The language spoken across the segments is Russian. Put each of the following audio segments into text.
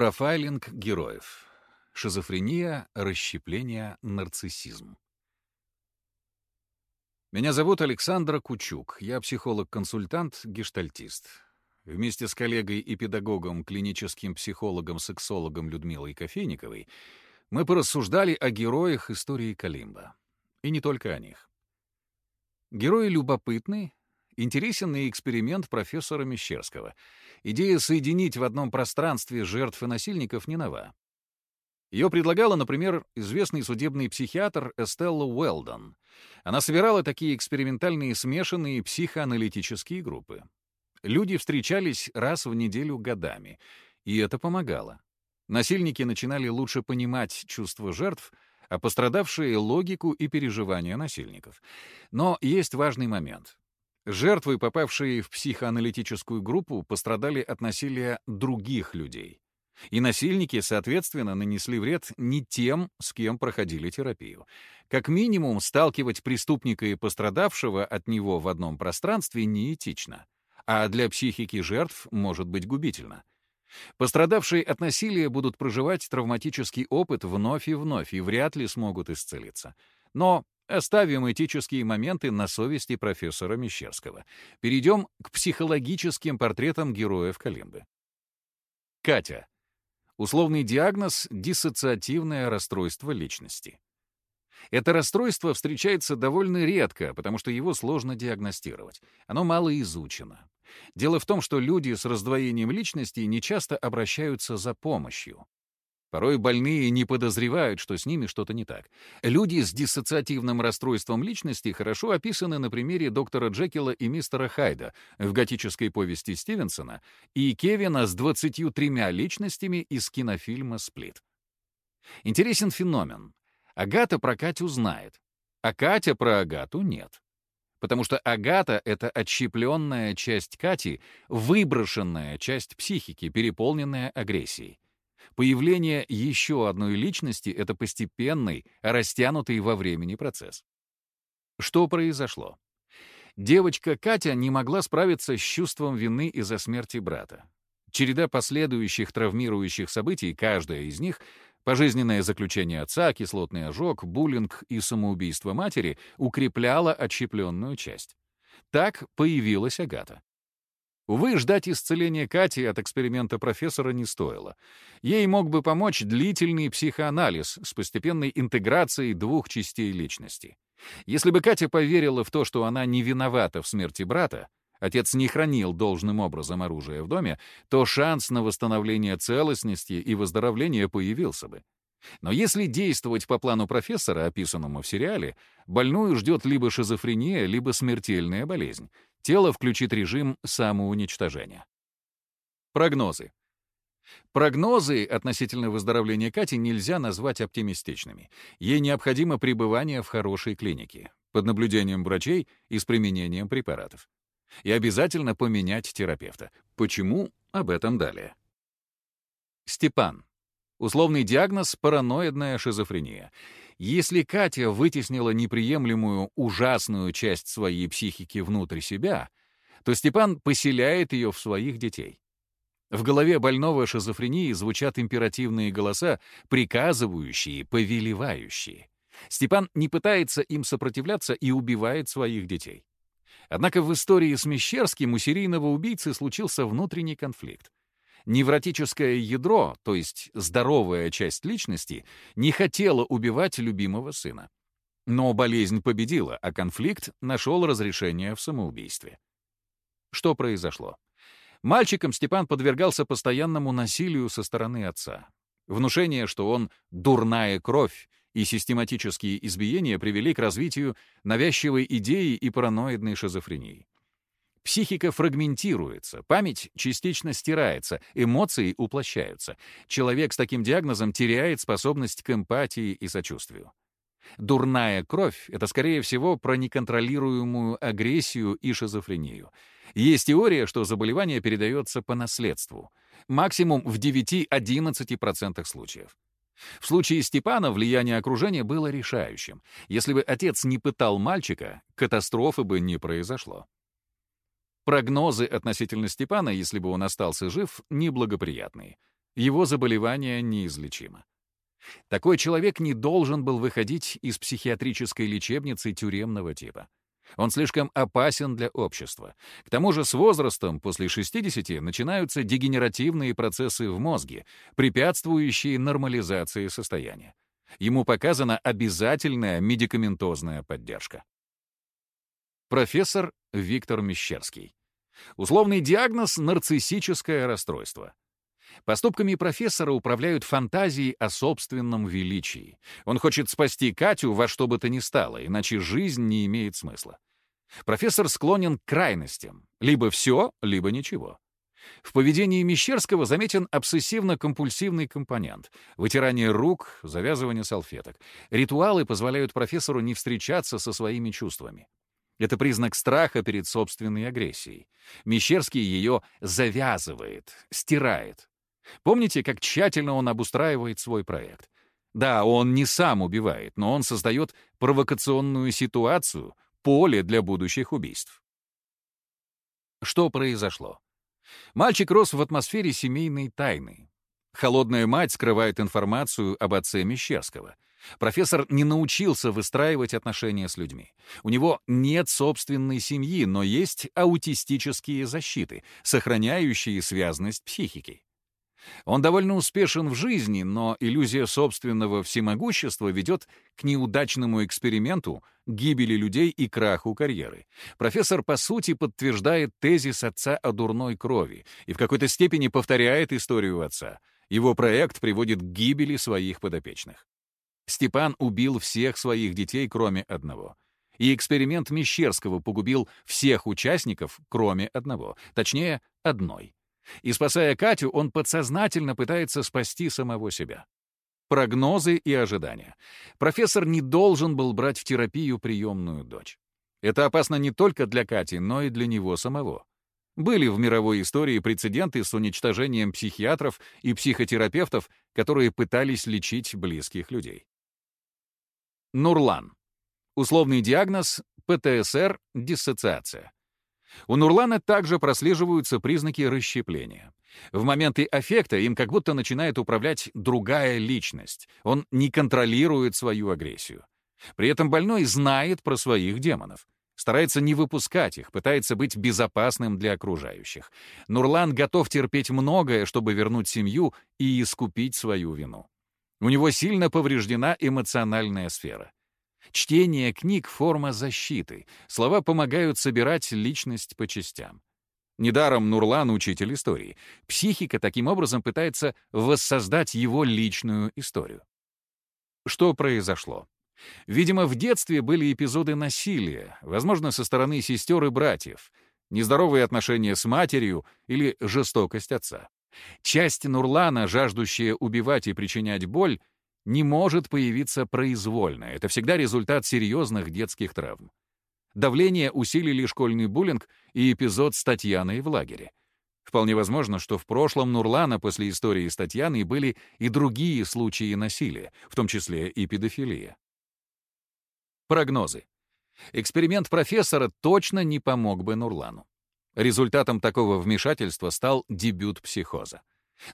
Профайлинг героев. Шизофрения, расщепление, нарциссизм. Меня зовут Александр Кучук. Я психолог-консультант, гештальтист. Вместе с коллегой и педагогом, клиническим психологом-сексологом Людмилой Кофейниковой мы порассуждали о героях истории Калимба. И не только о них. Герои любопытны, интересен и эксперимент профессора Мещерского. Идея соединить в одном пространстве жертв и насильников не нова. Ее предлагала, например, известный судебный психиатр Эстелла Уэлдон. Она собирала такие экспериментальные смешанные психоаналитические группы. Люди встречались раз в неделю годами, и это помогало. Насильники начинали лучше понимать чувства жертв, а пострадавшие — логику и переживания насильников. Но есть важный момент. Жертвы, попавшие в психоаналитическую группу, пострадали от насилия других людей. И насильники, соответственно, нанесли вред не тем, с кем проходили терапию. Как минимум, сталкивать преступника и пострадавшего от него в одном пространстве неэтично, а для психики жертв может быть губительно. Пострадавшие от насилия будут проживать травматический опыт вновь и вновь и вряд ли смогут исцелиться. Но оставим этические моменты на совести профессора Мещерского. Перейдем к психологическим портретам героев Калимбы. Катя. Условный диагноз — диссоциативное расстройство личности. Это расстройство встречается довольно редко, потому что его сложно диагностировать. Оно мало изучено. Дело в том, что люди с раздвоением личности нечасто обращаются за помощью. Порой больные не подозревают, что с ними что-то не так. Люди с диссоциативным расстройством личности хорошо описаны на примере доктора Джекила и мистера Хайда в готической повести Стивенсона и Кевина с 23 личностями из кинофильма «Сплит». Интересен феномен. Агата про Катю знает, а Катя про Агату нет. Потому что Агата — это отщепленная часть Кати, выброшенная часть психики, переполненная агрессией. Появление еще одной личности — это постепенный, растянутый во времени процесс. Что произошло? Девочка Катя не могла справиться с чувством вины из-за смерти брата. Череда последующих травмирующих событий, каждая из них — пожизненное заключение отца, кислотный ожог, буллинг и самоубийство матери — укрепляла отщепленную часть. Так появилась Агата. Увы, ждать исцеления Кати от эксперимента профессора не стоило. Ей мог бы помочь длительный психоанализ с постепенной интеграцией двух частей личности. Если бы Катя поверила в то, что она не виновата в смерти брата, отец не хранил должным образом оружие в доме, то шанс на восстановление целостности и выздоровление появился бы. Но если действовать по плану профессора, описанному в сериале, больную ждет либо шизофрения, либо смертельная болезнь. Тело включит режим самоуничтожения. Прогнозы. Прогнозы относительно выздоровления Кати нельзя назвать оптимистичными. Ей необходимо пребывание в хорошей клинике, под наблюдением врачей и с применением препаратов. И обязательно поменять терапевта. Почему? Об этом далее. Степан. Условный диагноз — параноидная шизофрения. Если Катя вытеснила неприемлемую, ужасную часть своей психики внутрь себя, то Степан поселяет ее в своих детей. В голове больного шизофрении звучат императивные голоса, приказывающие, повелевающие. Степан не пытается им сопротивляться и убивает своих детей. Однако в истории с Мещерским у серийного убийцы случился внутренний конфликт. Невротическое ядро, то есть здоровая часть личности, не хотела убивать любимого сына. Но болезнь победила, а конфликт нашел разрешение в самоубийстве. Что произошло? Мальчиком Степан подвергался постоянному насилию со стороны отца. Внушение, что он «дурная кровь», и систематические избиения привели к развитию навязчивой идеи и параноидной шизофрении. Психика фрагментируется, память частично стирается, эмоции уплощаются. Человек с таким диагнозом теряет способность к эмпатии и сочувствию. Дурная кровь — это, скорее всего, про неконтролируемую агрессию и шизофрению. Есть теория, что заболевание передается по наследству. Максимум в 9-11% случаев. В случае Степана влияние окружения было решающим. Если бы отец не пытал мальчика, катастрофы бы не произошло. Прогнозы относительно Степана, если бы он остался жив, неблагоприятные. Его заболевание неизлечимо. Такой человек не должен был выходить из психиатрической лечебницы тюремного типа. Он слишком опасен для общества. К тому же с возрастом, после 60, начинаются дегенеративные процессы в мозге, препятствующие нормализации состояния. Ему показана обязательная медикаментозная поддержка. Профессор Виктор Мещерский. Условный диагноз — нарциссическое расстройство. Поступками профессора управляют фантазии о собственном величии. Он хочет спасти Катю во что бы то ни стало, иначе жизнь не имеет смысла. Профессор склонен к крайностям. Либо все, либо ничего. В поведении Мещерского заметен обсессивно-компульсивный компонент — вытирание рук, завязывание салфеток. Ритуалы позволяют профессору не встречаться со своими чувствами. Это признак страха перед собственной агрессией. Мещерский ее завязывает, стирает. Помните, как тщательно он обустраивает свой проект? Да, он не сам убивает, но он создает провокационную ситуацию, поле для будущих убийств. Что произошло? Мальчик рос в атмосфере семейной тайны. Холодная мать скрывает информацию об отце Мещерского. Профессор не научился выстраивать отношения с людьми. У него нет собственной семьи, но есть аутистические защиты, сохраняющие связность психики. Он довольно успешен в жизни, но иллюзия собственного всемогущества ведет к неудачному эксперименту, гибели людей и краху карьеры. Профессор, по сути, подтверждает тезис отца о дурной крови и в какой-то степени повторяет историю отца. Его проект приводит к гибели своих подопечных. Степан убил всех своих детей, кроме одного. И эксперимент Мещерского погубил всех участников, кроме одного. Точнее, одной. И спасая Катю, он подсознательно пытается спасти самого себя. Прогнозы и ожидания. Профессор не должен был брать в терапию приемную дочь. Это опасно не только для Кати, но и для него самого. Были в мировой истории прецеденты с уничтожением психиатров и психотерапевтов, которые пытались лечить близких людей. Нурлан. Условный диагноз — ПТСР, диссоциация. У Нурлана также прослеживаются признаки расщепления. В моменты аффекта им как будто начинает управлять другая личность. Он не контролирует свою агрессию. При этом больной знает про своих демонов. Старается не выпускать их, пытается быть безопасным для окружающих. Нурлан готов терпеть многое, чтобы вернуть семью и искупить свою вину. У него сильно повреждена эмоциональная сфера. Чтение книг — форма защиты. Слова помогают собирать личность по частям. Недаром Нурлан — учитель истории. Психика таким образом пытается воссоздать его личную историю. Что произошло? Видимо, в детстве были эпизоды насилия, возможно, со стороны сестер и братьев, нездоровые отношения с матерью или жестокость отца. Часть Нурлана, жаждущая убивать и причинять боль, не может появиться произвольно. Это всегда результат серьезных детских травм. Давление усилили школьный буллинг и эпизод с Татьяной в лагере. Вполне возможно, что в прошлом Нурлана после истории с Татьяной были и другие случаи насилия, в том числе и педофилия. Прогнозы. Эксперимент профессора точно не помог бы Нурлану. Результатом такого вмешательства стал дебют психоза.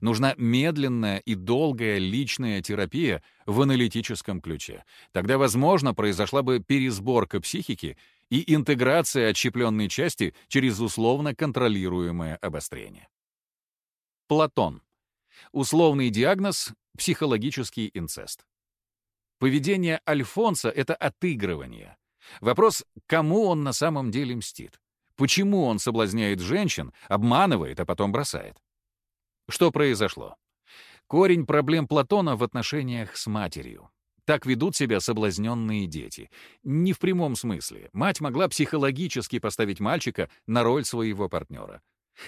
Нужна медленная и долгая личная терапия в аналитическом ключе. Тогда, возможно, произошла бы пересборка психики и интеграция отщепленной части через условно контролируемое обострение. Платон. Условный диагноз — психологический инцест. Поведение Альфонса — это отыгрывание. Вопрос, кому он на самом деле мстит? Почему он соблазняет женщин, обманывает, а потом бросает? Что произошло? Корень проблем Платона в отношениях с матерью. Так ведут себя соблазненные дети. Не в прямом смысле. Мать могла психологически поставить мальчика на роль своего партнера.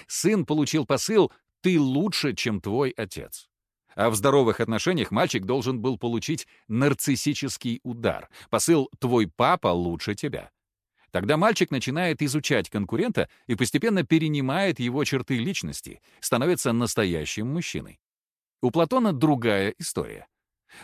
Сын получил посыл «ты лучше, чем твой отец». А в здоровых отношениях мальчик должен был получить нарциссический удар. Посыл «твой папа лучше тебя». Тогда мальчик начинает изучать конкурента и постепенно перенимает его черты личности, становится настоящим мужчиной. У Платона другая история.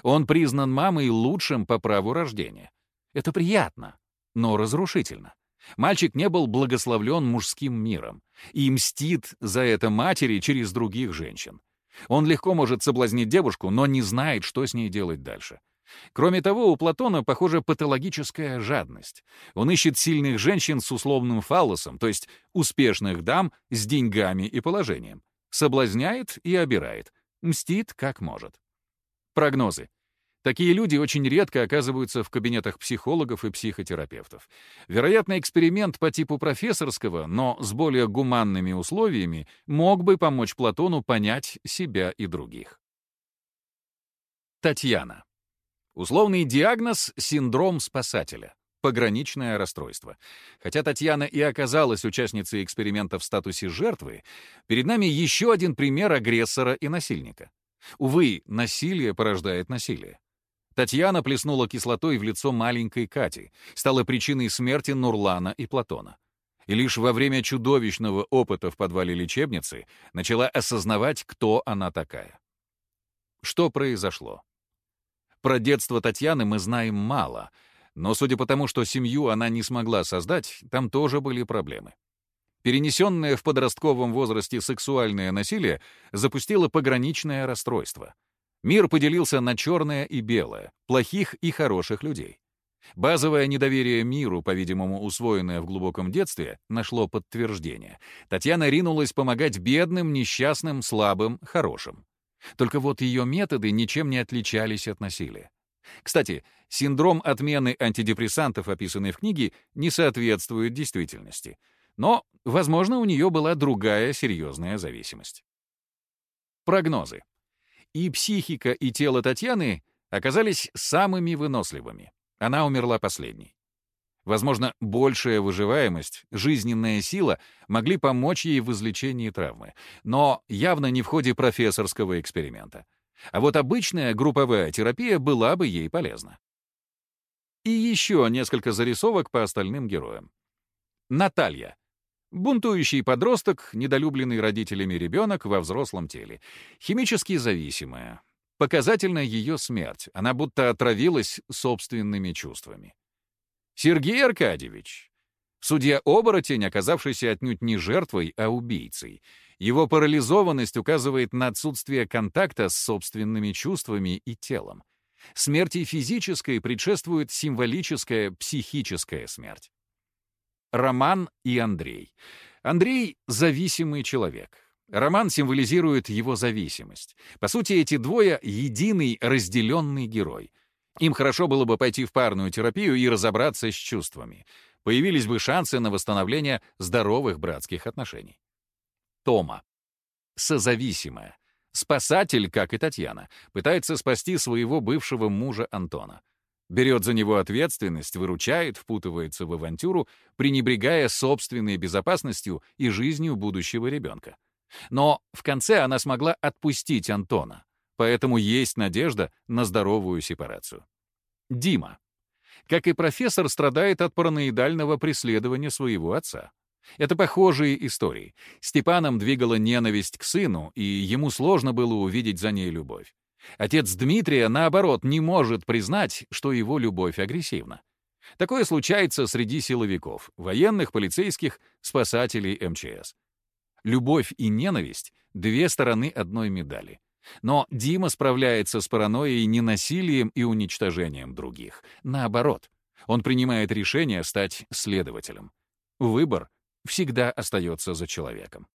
Он признан мамой лучшим по праву рождения. Это приятно, но разрушительно. Мальчик не был благословлен мужским миром и мстит за это матери через других женщин. Он легко может соблазнить девушку, но не знает, что с ней делать дальше. Кроме того, у Платона, похоже, патологическая жадность. Он ищет сильных женщин с условным фаллосом, то есть успешных дам с деньгами и положением. Соблазняет и обирает. Мстит как может. Прогнозы. Такие люди очень редко оказываются в кабинетах психологов и психотерапевтов. Вероятно, эксперимент по типу профессорского, но с более гуманными условиями, мог бы помочь Платону понять себя и других. Татьяна. Условный диагноз — синдром спасателя. Пограничное расстройство. Хотя Татьяна и оказалась участницей эксперимента в статусе жертвы, перед нами еще один пример агрессора и насильника. Увы, насилие порождает насилие. Татьяна плеснула кислотой в лицо маленькой Кати, стала причиной смерти Нурлана и Платона. И лишь во время чудовищного опыта в подвале лечебницы начала осознавать, кто она такая. Что произошло? Про детство Татьяны мы знаем мало, но судя по тому, что семью она не смогла создать, там тоже были проблемы. Перенесенное в подростковом возрасте сексуальное насилие запустило пограничное расстройство — Мир поделился на черное и белое, плохих и хороших людей. Базовое недоверие миру, по-видимому, усвоенное в глубоком детстве, нашло подтверждение. Татьяна ринулась помогать бедным, несчастным, слабым, хорошим. Только вот ее методы ничем не отличались от насилия. Кстати, синдром отмены антидепрессантов, описанный в книге, не соответствует действительности. Но, возможно, у нее была другая серьезная зависимость. Прогнозы. И психика, и тело Татьяны оказались самыми выносливыми. Она умерла последней. Возможно, большая выживаемость, жизненная сила могли помочь ей в излечении травмы, но явно не в ходе профессорского эксперимента. А вот обычная групповая терапия была бы ей полезна. И еще несколько зарисовок по остальным героям. Наталья Бунтующий подросток, недолюбленный родителями ребенок во взрослом теле. Химически зависимая. Показательна ее смерть. Она будто отравилась собственными чувствами. Сергей Аркадьевич. Судья-оборотень, оказавшийся отнюдь не жертвой, а убийцей. Его парализованность указывает на отсутствие контакта с собственными чувствами и телом. Смерти физической предшествует символическая психическая смерть. Роман и Андрей. Андрей — зависимый человек. Роман символизирует его зависимость. По сути, эти двое — единый разделенный герой. Им хорошо было бы пойти в парную терапию и разобраться с чувствами. Появились бы шансы на восстановление здоровых братских отношений. Тома. Созависимая. Спасатель, как и Татьяна, пытается спасти своего бывшего мужа Антона. Берет за него ответственность, выручает, впутывается в авантюру, пренебрегая собственной безопасностью и жизнью будущего ребенка. Но в конце она смогла отпустить Антона, поэтому есть надежда на здоровую сепарацию. Дима. Как и профессор, страдает от параноидального преследования своего отца. Это похожие истории. Степаном двигала ненависть к сыну, и ему сложно было увидеть за ней любовь. Отец Дмитрия, наоборот, не может признать, что его любовь агрессивна. Такое случается среди силовиков, военных, полицейских, спасателей МЧС. Любовь и ненависть — две стороны одной медали. Но Дима справляется с паранойей не насилием и уничтожением других. Наоборот, он принимает решение стать следователем. Выбор всегда остается за человеком.